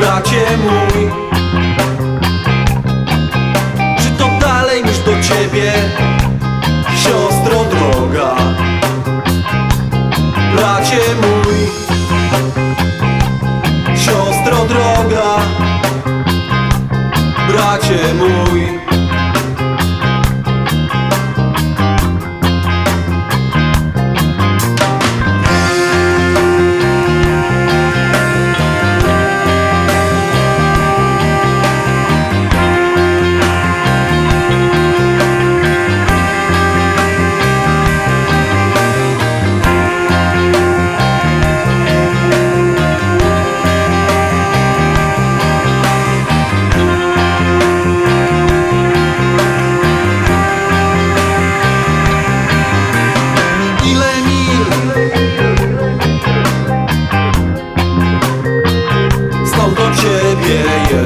bracie mój. Czy to dalej niż do ciebie, siostro droga? Bracie mój. Siostro droga. Bracie mój ciebie jest